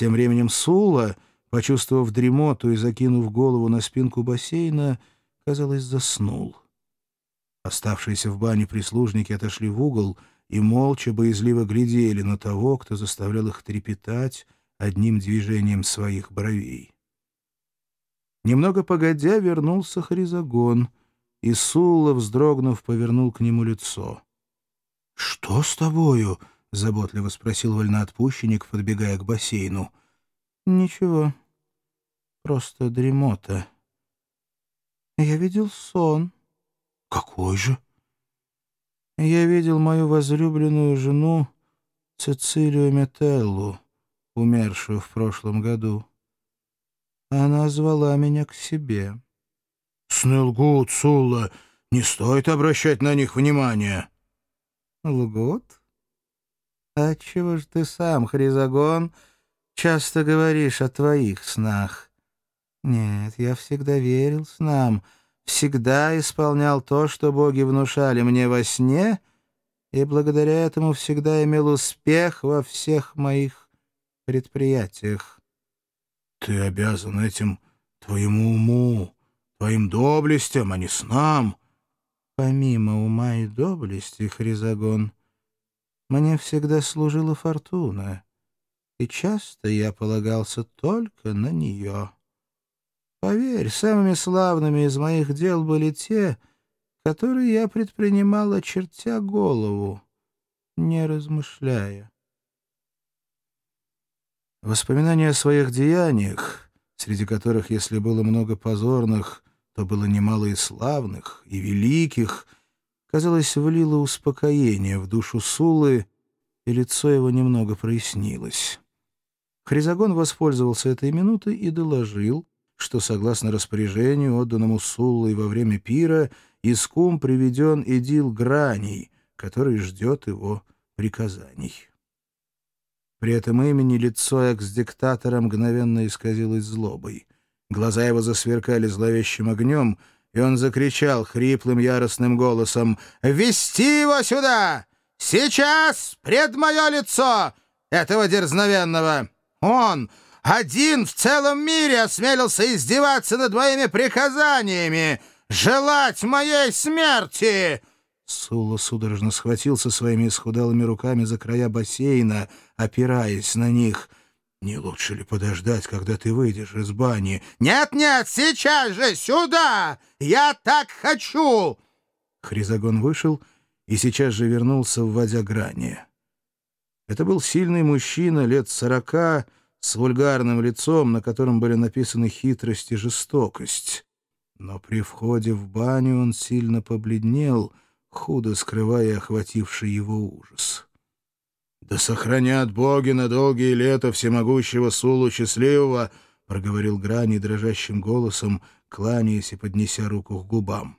Тем временем Сула, почувствовав дремоту и закинув голову на спинку бассейна, казалось, заснул. Оставшиеся в бане прислужники отошли в угол и молча боязливо глядели на того, кто заставлял их трепетать одним движением своих бровей. Немного погодя вернулся Хризагон, и Сулла, вздрогнув, повернул к нему лицо. — Что с тобою? — заботливо спросил вольноотпущенник, подбегая к бассейну. — Ничего, просто дремота. — Я видел сон. — Какой же? — Я видел мою возлюбленную жену Цицилию Метеллу, умершую в прошлом году. Она звала меня к себе. — Сны лгут, Сулла. Не стоит обращать на них внимания. — Лгут? А чего ж ты сам, Хризагон, часто говоришь о твоих снах? Нет, я всегда верил снам, всегда исполнял то, что боги внушали мне во сне, и благодаря этому всегда имел успех во всех моих предприятиях. Ты обязан этим твоему уму, твоим доблестям, а не снам. Помимо ума и доблести, Хризагон, мне всегда служила фортуна, и часто я полагался только на нее. Поверь, самыми славными из моих дел были те, которые я предпринимал, очертя голову, не размышляя. Воспоминания о своих деяниях, среди которых, если было много позорных, то было немало и славных, и великих, казалось, влило успокоение в душу Сулы, и лицо его немного прояснилось. Хризагон воспользовался этой минутой и доложил, что, согласно распоряжению, отданному Суллой во время пира, из кум приведен Эдил Граний, который ждет его приказаний. При этом имени лицо экс-диктатора мгновенно исказилось злобой. Глаза его засверкали зловещим огнем, и он закричал хриплым яростным голосом «Вести его сюда! Сейчас пред мое лицо этого дерзновенного! Он один в целом мире осмелился издеваться над моими приказаниями, желать моей смерти!» Сула судорожно схватился своими исхудалыми руками за края бассейна, опираясь на них. «Не лучше ли подождать, когда ты выйдешь из бани?» «Нет-нет, сейчас же сюда! Я так хочу!» Хризагон вышел и сейчас же вернулся, вводя грани. Это был сильный мужчина лет сорока, с вульгарным лицом, на котором были написаны хитрость и жестокость. Но при входе в баню он сильно побледнел — худо скрывая охвативший его ужас. «Да сохранят боги на долгие лета всемогущего Сулу счастливого!» — проговорил Грани дрожащим голосом, кланяясь и поднеся руку к губам.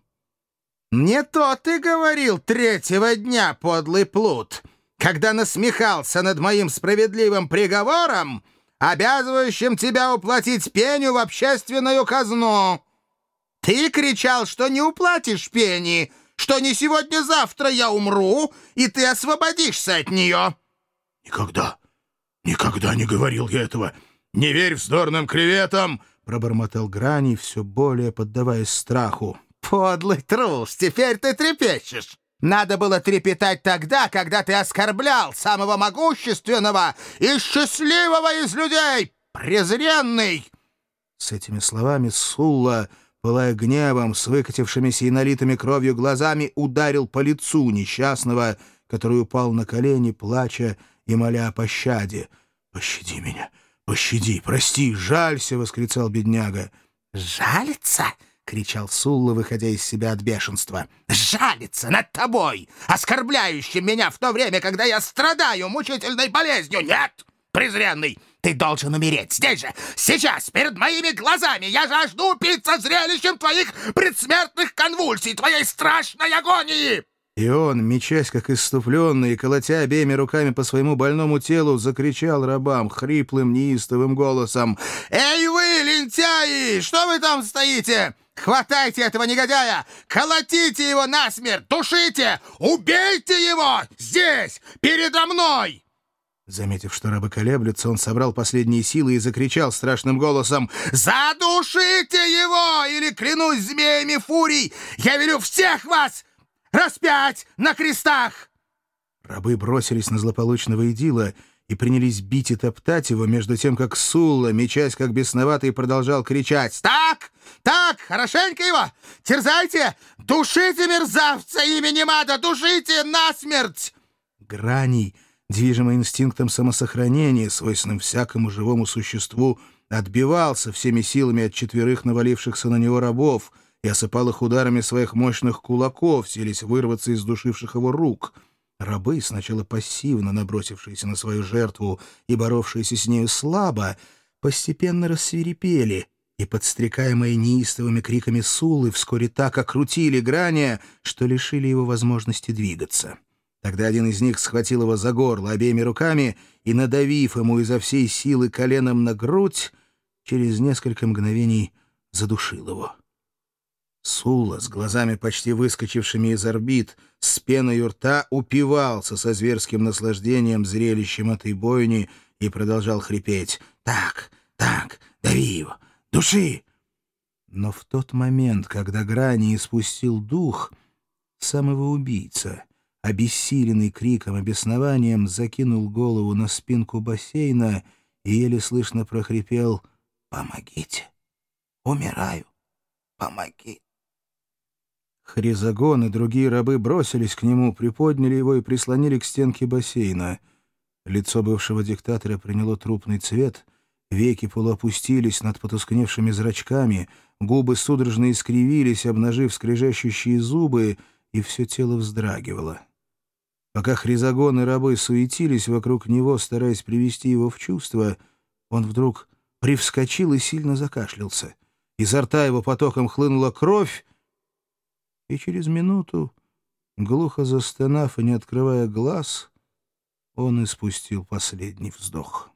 «Не то ты говорил третьего дня, подлый плут, когда насмехался над моим справедливым приговором, обязывающим тебя уплатить пеню в общественную казну. Ты кричал, что не уплатишь пени, что не сегодня-завтра я умру, и ты освободишься от нее». «Никогда, никогда не говорил я этого. Не верь вздорным креветам!» — пробормотал Грани, все более поддаваясь страху. «Подлый трус, теперь ты трепещешь. Надо было трепетать тогда, когда ты оскорблял самого могущественного и счастливого из людей, презренный!» С этими словами Сулла пылая гневом, с выкатившимися и налитыми кровью глазами, ударил по лицу несчастного, который упал на колени, плача и моля о пощаде. «Пощади меня! Пощади! Прости! Жалься!» — восклицал бедняга. «Жалится?» — кричал Сулла, выходя из себя от бешенства. «Жалится над тобой, оскорбляющим меня в то время, когда я страдаю мучительной болезнью! Нет, презренный! Ты должен умереть здесь же, сейчас, перед моими глазами. Я жажду упиться зрелищем твоих предсмертных конвульсий, твоей страшной агонии!» И он, мечась как иступленный колотя обеими руками по своему больному телу, закричал рабам хриплым неистовым голосом. «Эй вы, лентяи! Что вы там стоите? Хватайте этого негодяя! Колотите его насмерть! Душите! Убейте его! Здесь! Передо мной!» Заметив, что рабы колеблются, он собрал последние силы и закричал страшным голосом «Задушите его! Или, клянусь змеями фурий, я велю всех вас распять на крестах!» Рабы бросились на злополучного идила и принялись бить и топтать его, между тем, как Сулла, мечась как бесноватый, продолжал кричать «Так! Так! Хорошенько его! Терзайте! Душите мерзавца имени Мада! Душите насмерть!» Граней, движимый инстинктом самосохранения, свойственным всякому живому существу, отбивался всеми силами от четверых навалившихся на него рабов и осыпал их ударами своих мощных кулаков, селись вырваться из душивших его рук — Рабы, сначала пассивно набросившиеся на свою жертву и боровшиеся с нею слабо, постепенно рассверепели и, подстрекаемые неистовыми криками Сулы, вскоре так окрутили Грания, что лишили его возможности двигаться. Тогда один из них схватил его за горло обеими руками и, надавив ему изо всей силы коленом на грудь, через несколько мгновений задушил его. Сула, с глазами почти выскочившими из орбит, с пеной у рта, упивался со зверским наслаждением зрелищем этой бойни и продолжал хрипеть. «Так, так, дави его, души!» Но в тот момент, когда Грани испустил дух, сам его убийца, обессиленный криком и закинул голову на спинку бассейна и еле слышно прохрипел «Помогите! Умираю! Помогите!» Хризагон и другие рабы бросились к нему, приподняли его и прислонили к стенке бассейна. Лицо бывшего диктатора приняло трупный цвет, веки полуопустились над потускневшими зрачками, губы судорожно искривились, обнажив скрежещущие зубы, и все тело вздрагивало. Пока Хризагон и рабы суетились вокруг него, стараясь привести его в чувство, он вдруг привскочил и сильно закашлялся. Изо рта его потоком хлынула кровь, и через минуту, глухо застонав и не открывая глаз, он испустил последний вздох.